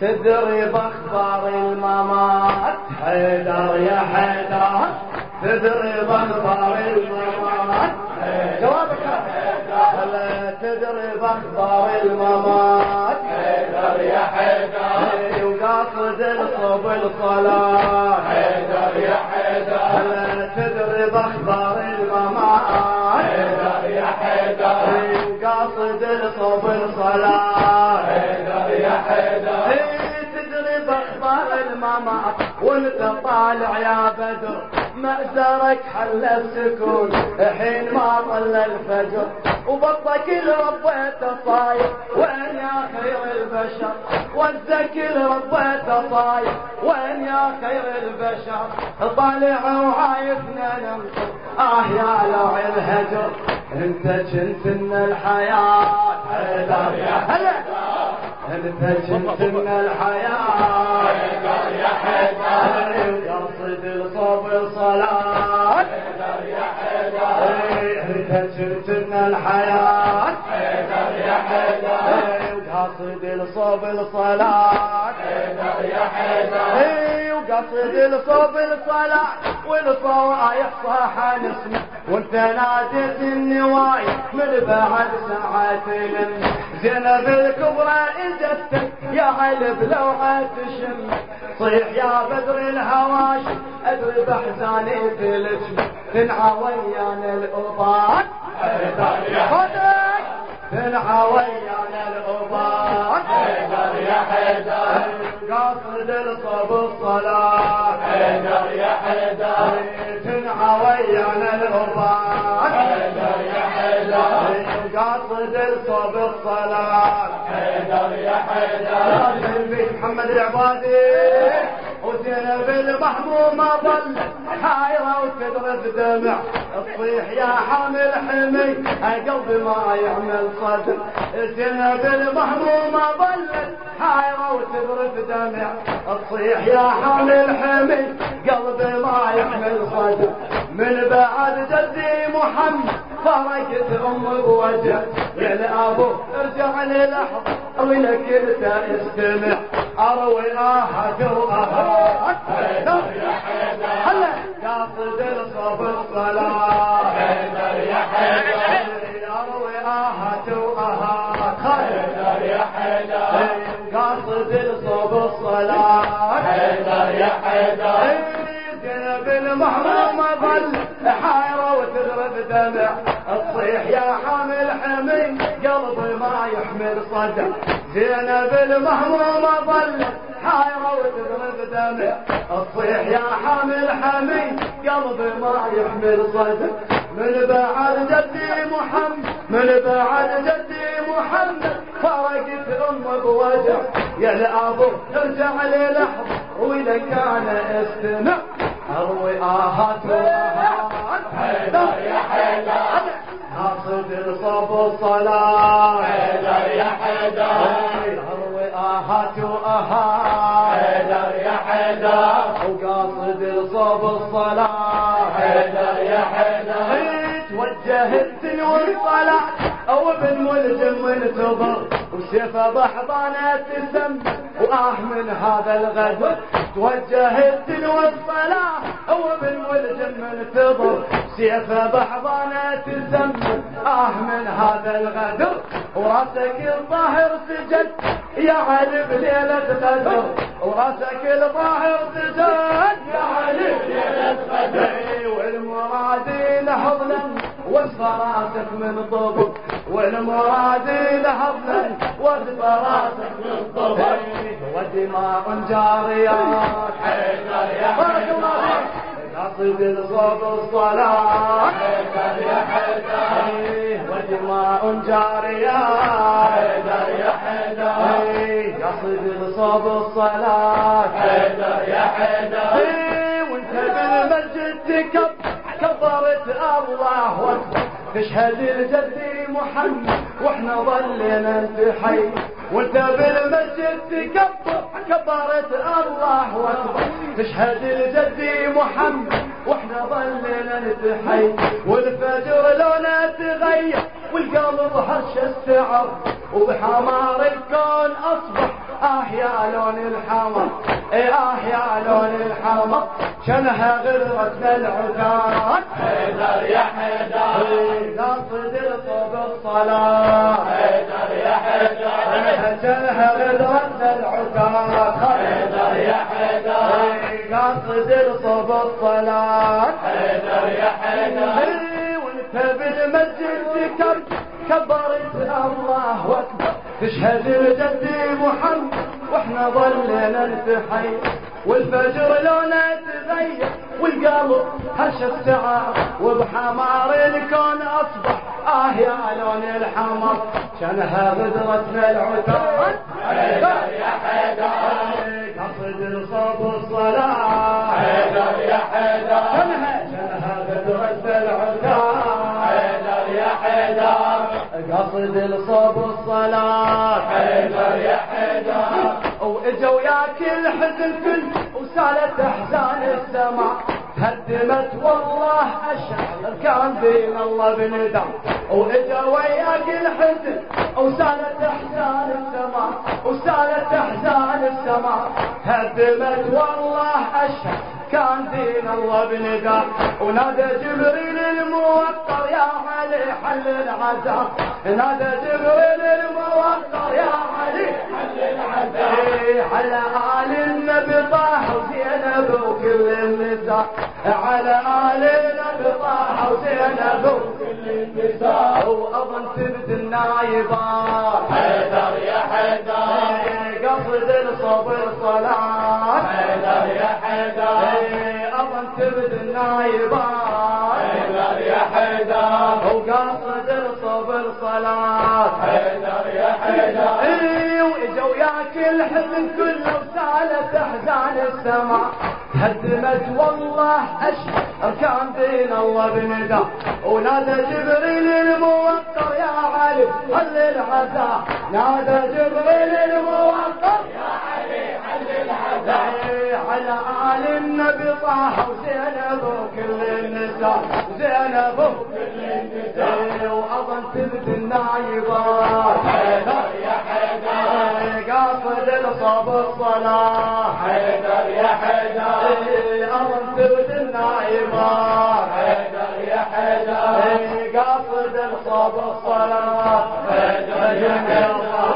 تدري باخبار الممات حيدر يا حيدر تدري باخبار الممات. جوابك تدري باخبار الممات. حيدر يا حيدر. وقاصد الصب الصلاة. حيدر يا حيدر. تدري باخبار الممات. حيدر يا حيدر. وقاصد الصب الصلاة. الممات وانت طالع يا بدر مأزرك حل السكون. حين ما طل الفجر. وبطك ربيت صاير وين يا خير البشر؟ والذكر ربيت صاير وين يا خير البشر؟ طالع وعايفنا ننصر آه يا لوع الهجر. انت كنت من الحياة. حيدر يا هلا. انت من الحياة حيدر يا حيدر قصد الصوب الصلاة انت كنت من الحياة وقصد الصوب الصلاة وقصد الصوب الصلاة والصوايح صاح نسمع وانت ناديت النوايا من بعد ساعات لم زينب الكبرى اجتك يا علب لوعة تشم صيح يا بدر الهواش أدري باحزاني في تنعى ويانا الأوطان خدك تنعى ويانا الأوطان حيدر يا حيدر قاصد الصب الصلاة حيدر يا حيدر تنعى ويانا الأوطان حيدر يا حيدر قاصد الصب الصلاة حيدر يا حيدر محمد العبادي وزينب المحمومة ظلت. حايرة وتضرب دمع. تصيح يا حامل حمي قلبي ما يعمل صدر. زينب المحمومة ظلت. حايرة وتضرب دمع. تصيح يا حامل حمي قلبي ما يحمل صدر. من بعد جدي محمد فرقت امي بوجه. يا لأبو ارجع لي لحظه ولك انت استمع اروي اهك واهك هلا. قاصد الصف الصلاه حيدر يا حيدر اروي اهك واهك حيدر يا حيدر قاصد الصف الصلاه حيدر يا حيدر زينب المحرومة ظل حايرة وتضرب دمع تصيح يا حامل حمي قلبي ما يحمل صدع زينب المحرومة ظل حايرة وتضرب دمع تصيح يا حامل حمي قلبي ما يحمل صدع من بعد جدي محمد من بعد جدي محمد فرقت امه بوجع. يا الابو ارجع لي لحظه ولك أنا استمع أروي آهات. واهات حيدر يا حيدر قاصد الصب الصلاه حيدر يا حيدر. اروي آهات وآهات. حيدر يا حيدر. وقاصد الصب الصلاه حيدر يا حيدر. توجهت والصلاة أو ابن ملجم منتظر وسيفه بحضانة تسم وآه من هذا الغدر توجهت والصلاة أو ابن ملجم منتظر سيفه بحضانة تسم آه من هذا الغدر وراسك الظاهر سجد. يا علي بليلة قدر وراسك الظاهر سجد. يا علي ليلة قدر والمرادي لحظنا والفراسك من طبق والمرادي لحظنا والفراسك من طبق ودماء جاريات. حيدر يا بارك الله حيدر فيك. قصد الصوب الصلاة حيدر يا حيدر ودماء جاريات حيدر يا حيدر قصد الصوب الصلاة حيدر يا حيدر وانت بالمسجد تكب كبرت الله اكبر تشهد الجدي محمد وإحنا ظلنا انتحي وانت بالمسجد تكبر كبرت الله أكبر. تشهد الجدي محمد وإحنا ظلنا نتحي والفجر لونه تغير والقلب هش استعر. وبحمار الكون أصبح آه يا لون الحمر إيه آه يا لون الحمر شنها غرتنا العتاد حيدر يا حيدر. الصوب الصلاة حيدر يا حيدر شنها غرتنا العتاد حيدر يا حيدر قاصد الصوب الصلاة حيدر يا حيدر وانت بالمسجد ذكر كبرت الله اكبر تشهد لجدي محمد وإحنا ظلنا نتحي والفجر لونه تغير والقلب هش السعى وبحمار الكون أصبح آه يا لون الحمر. شنها غدرتنا العتاد حيدر يا حيدر قصد الصوب الصلاة. حيدر يا حيدر شنها شنها غدرتنا حيدر يا حيدر قصد الصوب الصلاة. حيدر يا حيدر واجوا ياك الحزن كل وسالت أحزان السماء. هدمت والله الشعر كان بين الله بندم وإجا وياك الحزن وسالت أحزان السماء وسالت أحزان السماء. هدمت والله الشعر كان دين الله بندم ونادى جبريل الموقر يا علي حل العذاب نادى جبريل الموقر يا علي حل إيه، على آل النبي طه وزينب وكل النساء. على آل النبي طه وزينب وكل النساء. وأظن تبد النايبات حيدر يا حيدر. إيه، قصد الصبر حيدر يا حيدر أظن تبد النايبات حيدر يا حيدر وقصد الصبر صلاة حيدر يا حيدر واجا وياك الحزن كله وسالت احزان السماء هدمت والله اشهر اركان دين الله بندى ونادى جبريل الموقر يا علي. حل العذاب. نادى جبريل الموقر طه وزينب وكل النساء زينب وكل النساء إيه، وأظن تبد النايبات حيدر يا حيدر قاصد الصب الصلاة حيدر يا حيدر أظن تبد النايبات حيدر يا حيدر قاصد الصب الصلاة حيدر يا حيدر